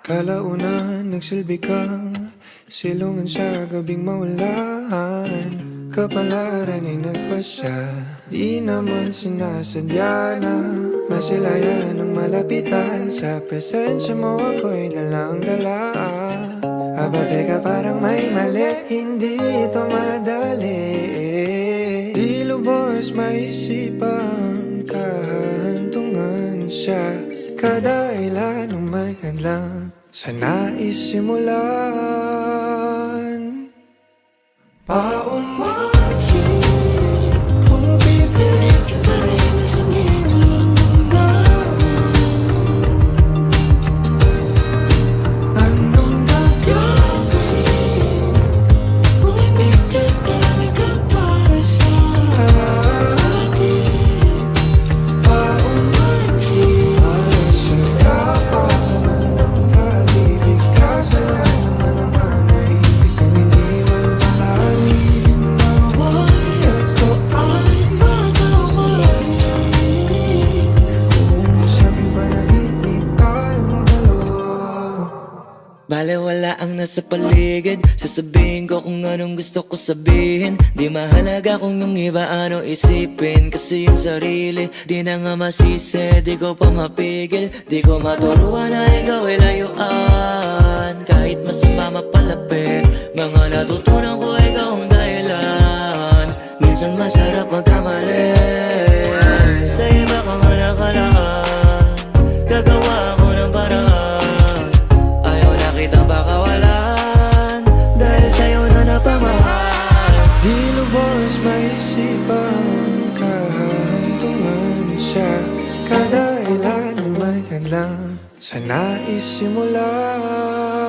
Kalaunan, nagsilbi kang silungan sa gabing maulan. Kapalaran ay nagpasya Di naman sinasadya na. Masilayan ng malapitan Sa presensya mo ako'y dalang dala. Aba teka parang may mali Hindi ito madali lubos maisipang kahantungan siya. Kada ilan ng may hadlang Sa nais simulan Bale wala ang nasa paligid. Sasabihin ko kung anong gusto ko sabihin. Di mahalaga kung yung iba ano isipin. Kasi yung sarili di na nga masisi. Di ko pa mapigil. Di ko maturuan na ikaw ay layuan. Kahit masama mapalapit. Mga natutunan ko ikaw ang dahilan. Minsan masarap magkamali Kada ilan